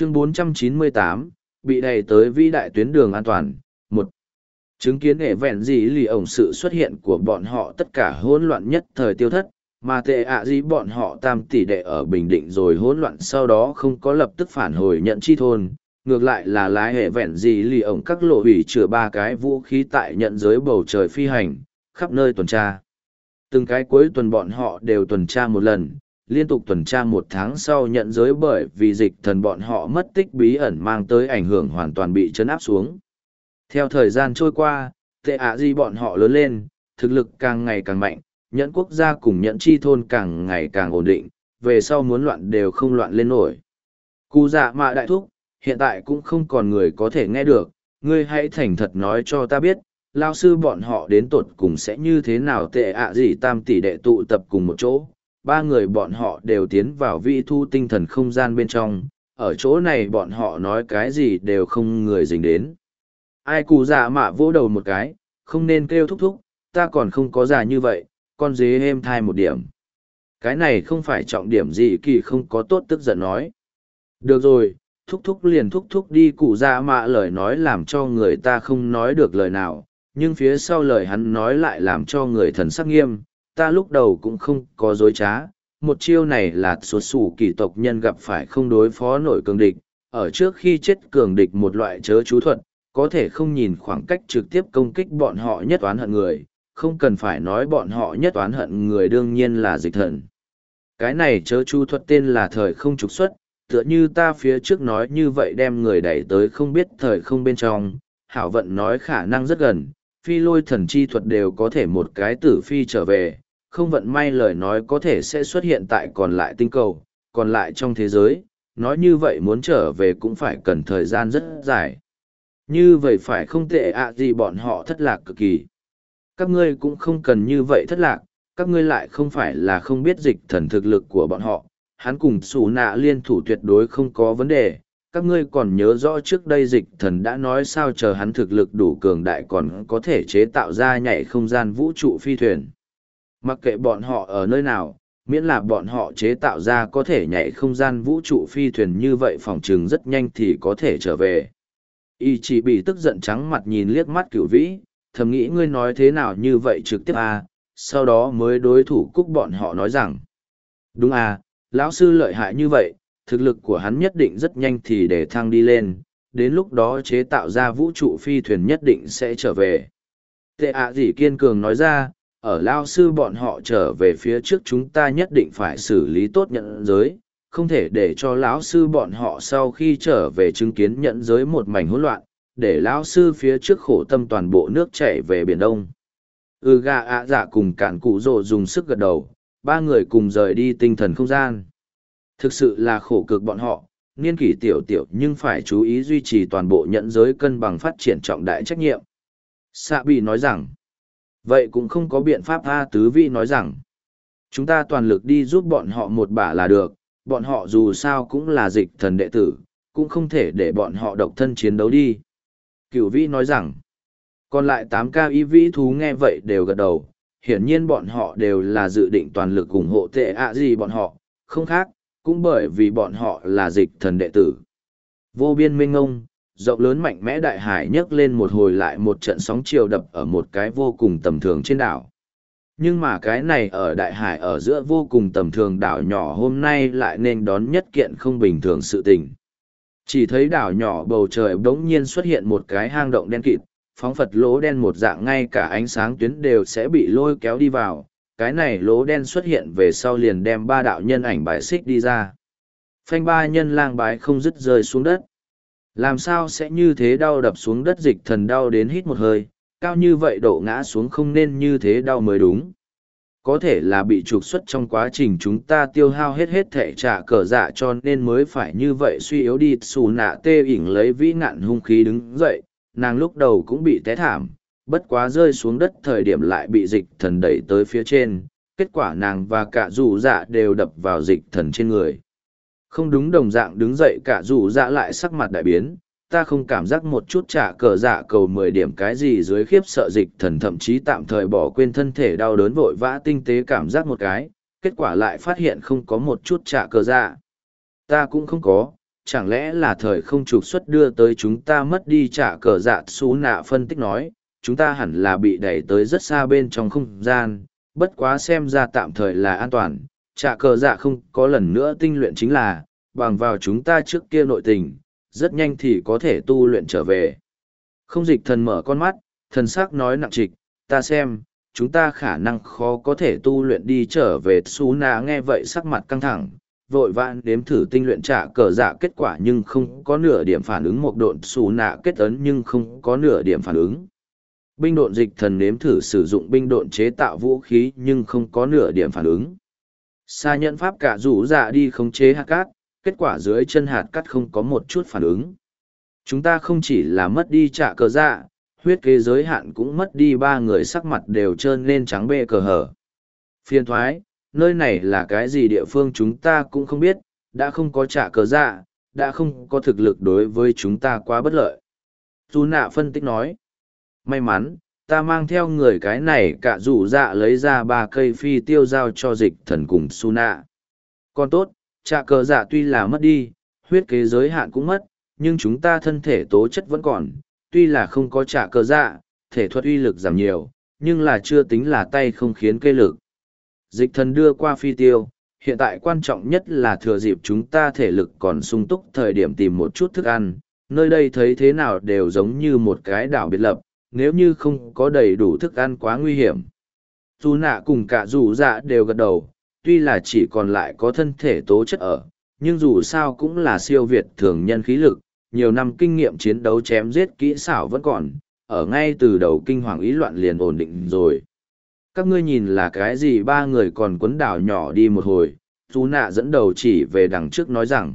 chương 498, bị đẩy tới vĩ đại tuyến đường an toàn. một Chứng kiến hệ vẹn gì lì ổng sự xuất hiện của bọn họ tất cả hỗn loạn nhất thời tiêu thất, mà tệ ạ gì bọn họ tam tỷ đệ ở Bình Định rồi hỗn loạn sau đó không có lập tức phản hồi nhận chi thôn. Ngược lại là lái hệ vẹn gì lì ổng các lộ hủy chữa ba cái vũ khí tại nhận giới bầu trời phi hành, khắp nơi tuần tra. Từng cái cuối tuần bọn họ đều tuần tra một lần, liên tục tuần tra một tháng sau nhận giới bởi vì dịch thần bọn họ mất tích bí ẩn mang tới ảnh hưởng hoàn toàn bị chấn áp xuống. Theo thời gian trôi qua, tệ ạ di bọn họ lớn lên, thực lực càng ngày càng mạnh, nhẫn quốc gia cùng nhẫn chi thôn càng ngày càng ổn định, về sau muốn loạn đều không loạn lên nổi. Cú dạ mạ đại thúc, hiện tại cũng không còn người có thể nghe được, ngươi hãy thành thật nói cho ta biết, lao sư bọn họ đến tột cùng sẽ như thế nào tệ ạ gì tam tỷ đệ tụ tập cùng một chỗ, ba người bọn họ đều tiến vào vi thu tinh thần không gian bên trong, ở chỗ này bọn họ nói cái gì đều không người dính đến. Ai cụ già dạ mạ vỗ đầu một cái, không nên kêu thúc thúc, ta còn không có già như vậy, con dế êm thai một điểm. Cái này không phải trọng điểm gì kỳ không có tốt tức giận nói. Được rồi, thúc thúc liền thúc thúc đi cụ già dạ mạ lời nói làm cho người ta không nói được lời nào, nhưng phía sau lời hắn nói lại làm cho người thần sắc nghiêm, ta lúc đầu cũng không có dối trá, một chiêu này là xuất sủ kỳ tộc nhân gặp phải không đối phó nổi cường địch, ở trước khi chết cường địch một loại chớ chú thuật, có thể không nhìn khoảng cách trực tiếp công kích bọn họ nhất oán hận người, không cần phải nói bọn họ nhất oán hận người đương nhiên là dịch thần. Cái này chớ chú thuật tên là thời không trục xuất, tựa như ta phía trước nói như vậy đem người đẩy tới không biết thời không bên trong, hảo vận nói khả năng rất gần, phi lôi thần chi thuật đều có thể một cái tử phi trở về, không vận may lời nói có thể sẽ xuất hiện tại còn lại tinh cầu, còn lại trong thế giới, nói như vậy muốn trở về cũng phải cần thời gian rất dài. Như vậy phải không tệ ạ gì bọn họ thất lạc cực kỳ. Các ngươi cũng không cần như vậy thất lạc, các ngươi lại không phải là không biết dịch thần thực lực của bọn họ, hắn cùng xù nạ liên thủ tuyệt đối không có vấn đề, các ngươi còn nhớ rõ trước đây dịch thần đã nói sao chờ hắn thực lực đủ cường đại còn có thể chế tạo ra nhảy không gian vũ trụ phi thuyền. Mặc kệ bọn họ ở nơi nào, miễn là bọn họ chế tạo ra có thể nhảy không gian vũ trụ phi thuyền như vậy phòng chừng rất nhanh thì có thể trở về. Y chỉ bị tức giận trắng mặt nhìn liếc mắt cửu vĩ, thầm nghĩ ngươi nói thế nào như vậy trực tiếp à, sau đó mới đối thủ cúc bọn họ nói rằng. Đúng à, lão sư lợi hại như vậy, thực lực của hắn nhất định rất nhanh thì để thăng đi lên, đến lúc đó chế tạo ra vũ trụ phi thuyền nhất định sẽ trở về. Tệ ạ à gì kiên cường nói ra, ở lao sư bọn họ trở về phía trước chúng ta nhất định phải xử lý tốt nhận giới, không thể để cho lão sư bọn họ sau khi trở về chứng kiến nhận giới một mảnh hỗn loạn, để lão sư phía trước khổ tâm toàn bộ nước chảy về Biển Đông. Ừ gà ạ dạ cùng cạn cụ rồ dùng sức gật đầu, ba người cùng rời đi tinh thần không gian. Thực sự là khổ cực bọn họ, niên kỷ tiểu tiểu nhưng phải chú ý duy trì toàn bộ nhận giới cân bằng phát triển trọng đại trách nhiệm. Sạ bị nói rằng, vậy cũng không có biện pháp A Tứ Vi nói rằng, chúng ta toàn lực đi giúp bọn họ một bả là được, bọn họ dù sao cũng là dịch thần đệ tử, cũng không thể để bọn họ độc thân chiến đấu đi. Cửu Vi nói rằng, còn lại tám ca y vĩ thú nghe vậy đều gật đầu, hiển nhiên bọn họ đều là dự định toàn lực ủng hộ tệ ạ gì bọn họ, không khác, cũng bởi vì bọn họ là dịch thần đệ tử. Vô biên minh ngông, rộng lớn mạnh mẽ đại hải nhấc lên một hồi lại một trận sóng chiều đập ở một cái vô cùng tầm thường trên đảo. Nhưng mà cái này ở đại hải ở giữa vô cùng tầm thường đảo nhỏ hôm nay lại nên đón nhất kiện không bình thường sự tình. Chỉ thấy đảo nhỏ bầu trời bỗng nhiên xuất hiện một cái hang động đen kịt, phóng phật lỗ đen một dạng ngay cả ánh sáng tuyến đều sẽ bị lôi kéo đi vào, cái này lỗ đen xuất hiện về sau liền đem ba đạo nhân ảnh bài xích đi ra. Phanh ba nhân lang bái không dứt rơi xuống đất. Làm sao sẽ như thế đau đập xuống đất dịch thần đau đến hít một hơi, cao như vậy độ ngã xuống không nên như thế đau mới đúng. Có thể là bị trục xuất trong quá trình chúng ta tiêu hao hết hết thể trả cờ dạ cho nên mới phải như vậy suy yếu đi xù nạ tê ỉn lấy vĩ nạn hung khí đứng dậy, nàng lúc đầu cũng bị té thảm, bất quá rơi xuống đất thời điểm lại bị dịch thần đẩy tới phía trên, kết quả nàng và cả rủ dạ đều đập vào dịch thần trên người. Không đúng đồng dạng đứng dậy cả rủ dạ lại sắc mặt đại biến, ta không cảm giác một chút trả cờ dạ cầu mười điểm cái gì dưới khiếp sợ dịch thần thậm chí tạm thời bỏ quên thân thể đau đớn vội vã tinh tế cảm giác một cái, kết quả lại phát hiện không có một chút trả cờ dạ. Ta cũng không có, chẳng lẽ là thời không trục xuất đưa tới chúng ta mất đi trả cờ dạ xú nạ phân tích nói, chúng ta hẳn là bị đẩy tới rất xa bên trong không gian, bất quá xem ra tạm thời là an toàn, trả cờ dạ không có lần nữa tinh luyện chính là, bằng vào chúng ta trước kia nội tình, rất nhanh thì có thể tu luyện trở về. Không dịch thần mở con mắt, thần sắc nói nặng trịch, ta xem, chúng ta khả năng khó có thể tu luyện đi trở về. Xú nạ nghe vậy sắc mặt căng thẳng vội vã đếm thử tinh luyện trả cờ dạ kết quả nhưng không có nửa điểm phản ứng một độn. Xù nạ kết ấn nhưng không có nửa điểm phản ứng binh độn dịch thần nếm thử sử dụng binh độn chế tạo vũ khí nhưng không có nửa điểm phản ứng. Xa nhận pháp cả rủ dạ đi khống chế hạt cát kết quả dưới chân hạt cát không có một chút phản ứng. Chúng ta không chỉ là mất đi trả cờ dạ huyết kế giới hạn cũng mất đi ba người sắc mặt đều trơn lên trắng bê cờ hở. Phiên thoái nơi này là cái gì địa phương chúng ta cũng không biết, đã không có trả cờ dạ, đã không có thực lực đối với chúng ta quá bất lợi. Dù nạ phân tích nói, may mắn, ta mang theo người cái này cả rủ dạ lấy ra ba cây phi tiêu giao cho dịch thần cùng su nạ. Còn tốt, trả cờ dạ tuy là mất đi, huyết kế giới hạn cũng mất, nhưng chúng ta thân thể tố chất vẫn còn, tuy là không có trả cờ dạ, thể thuật uy lực giảm nhiều, nhưng là chưa tính là tay không khiến cây lực. Dịch thần đưa qua phi tiêu, hiện tại quan trọng nhất là thừa dịp chúng ta thể lực còn sung túc thời điểm tìm một chút thức ăn, nơi đây thấy thế nào đều giống như một cái đảo biệt lập, nếu như không có đầy đủ thức ăn quá nguy hiểm. Dù nạ cùng cả dù dạ đều gật đầu, tuy là chỉ còn lại có thân thể tố chất ở, nhưng dù sao cũng là siêu việt thường nhân khí lực, nhiều năm kinh nghiệm chiến đấu chém giết kỹ xảo vẫn còn, ở ngay từ đầu kinh hoàng ý loạn liền ổn định rồi các ngươi nhìn là cái gì ba người còn quấn đảo nhỏ đi một hồi dù nạ dẫn đầu chỉ về đằng trước nói rằng